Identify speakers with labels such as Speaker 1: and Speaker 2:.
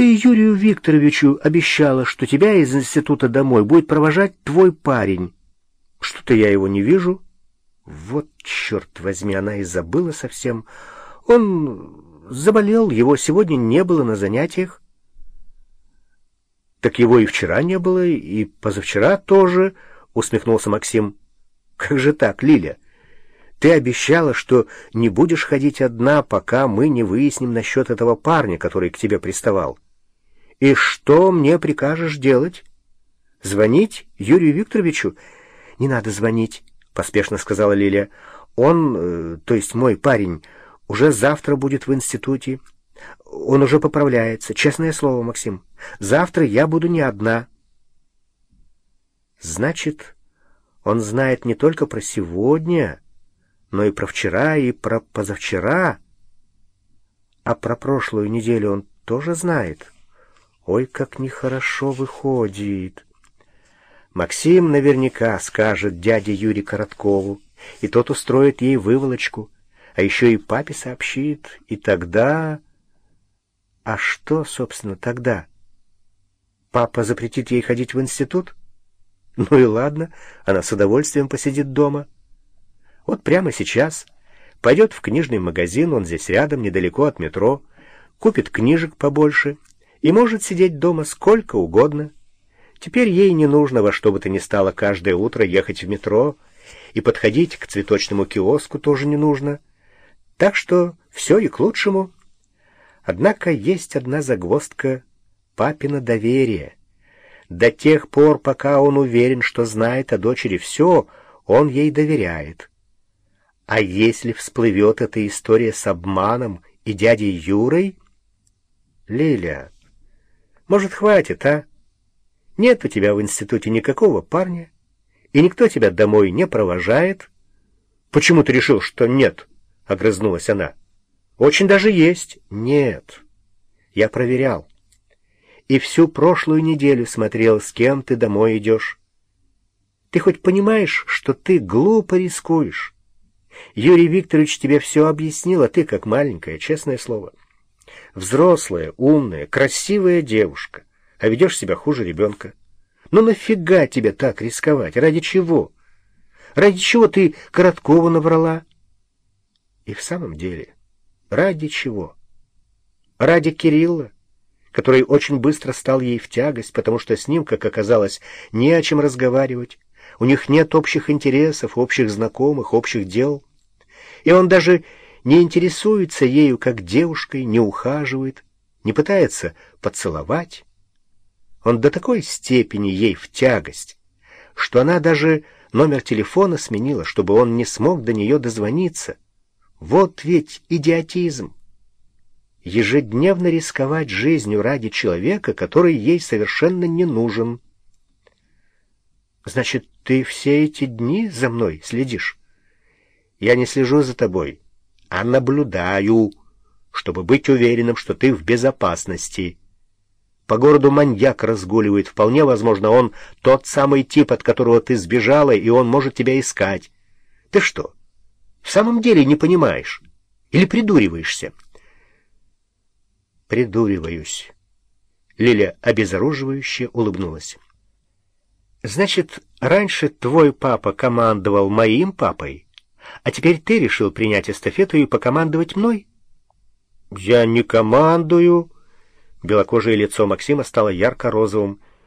Speaker 1: Ты Юрию Викторовичу обещала, что тебя из института домой будет провожать твой парень. Что-то я его не вижу. Вот, черт возьми, она и забыла совсем. Он заболел, его сегодня не было на занятиях. Так его и вчера не было, и позавчера тоже, усмехнулся Максим. Как же так, Лиля? Ты обещала, что не будешь ходить одна, пока мы не выясним насчет этого парня, который к тебе приставал. И что мне прикажешь делать? Звонить Юрию Викторовичу? Не надо звонить, поспешно сказала Лиля. Он, э, то есть мой парень, уже завтра будет в институте. Он уже поправляется, честное слово, Максим. Завтра я буду не одна. Значит, он знает не только про сегодня, но и про вчера, и про позавчера. А про прошлую неделю он тоже знает. Ой, как нехорошо выходит. Максим наверняка скажет дяде Юре Короткову, и тот устроит ей выволочку, а еще и папе сообщит, и тогда... А что, собственно, тогда? Папа запретит ей ходить в институт? Ну и ладно, она с удовольствием посидит дома. Вот прямо сейчас пойдет в книжный магазин, он здесь рядом, недалеко от метро, купит книжек побольше и может сидеть дома сколько угодно. Теперь ей не нужно во что бы то ни стало каждое утро ехать в метро, и подходить к цветочному киоску тоже не нужно. Так что все и к лучшему. Однако есть одна загвоздка — папина доверие. До тех пор, пока он уверен, что знает о дочери все, он ей доверяет. А если всплывет эта история с обманом и дядей Юрой? Лиля, может, хватит, а? Нет у тебя в институте никакого парня, и никто тебя домой не провожает. Почему ты решил, что нет? — огрызнулась она. Очень даже есть. Нет. Я проверял. И всю прошлую неделю смотрел, с кем ты домой идешь. Ты хоть понимаешь, что ты глупо рискуешь? Юрий Викторович тебе все объяснил, а ты как маленькая, честное слово. Взрослая, умная, красивая девушка, а ведешь себя хуже ребенка. Ну нафига тебе так рисковать? Ради чего? Ради чего ты Короткова набрала? И в самом деле, ради чего? Ради Кирилла, который очень быстро стал ей в тягость, потому что с ним, как оказалось, не о чем разговаривать. У них нет общих интересов, общих знакомых, общих дел. И он даже не интересуется ею как девушкой, не ухаживает, не пытается поцеловать. Он до такой степени ей в тягость, что она даже номер телефона сменила, чтобы он не смог до нее дозвониться. Вот ведь идиотизм! Ежедневно рисковать жизнью ради человека, который ей совершенно не нужен. Значит, ты все эти дни за мной следишь? Я не слежу за тобой, а наблюдаю, чтобы быть уверенным, что ты в безопасности. По городу маньяк разгуливает. Вполне возможно, он тот самый тип, от которого ты сбежала, и он может тебя искать. Ты что, в самом деле не понимаешь? Или придуриваешься? Придуриваюсь. Лиля обезоруживающе улыбнулась. Значит, раньше твой папа командовал моим папой, а теперь ты решил принять эстафету и покомандовать мной? Я не командую. Белокожее лицо Максима стало ярко-розовым.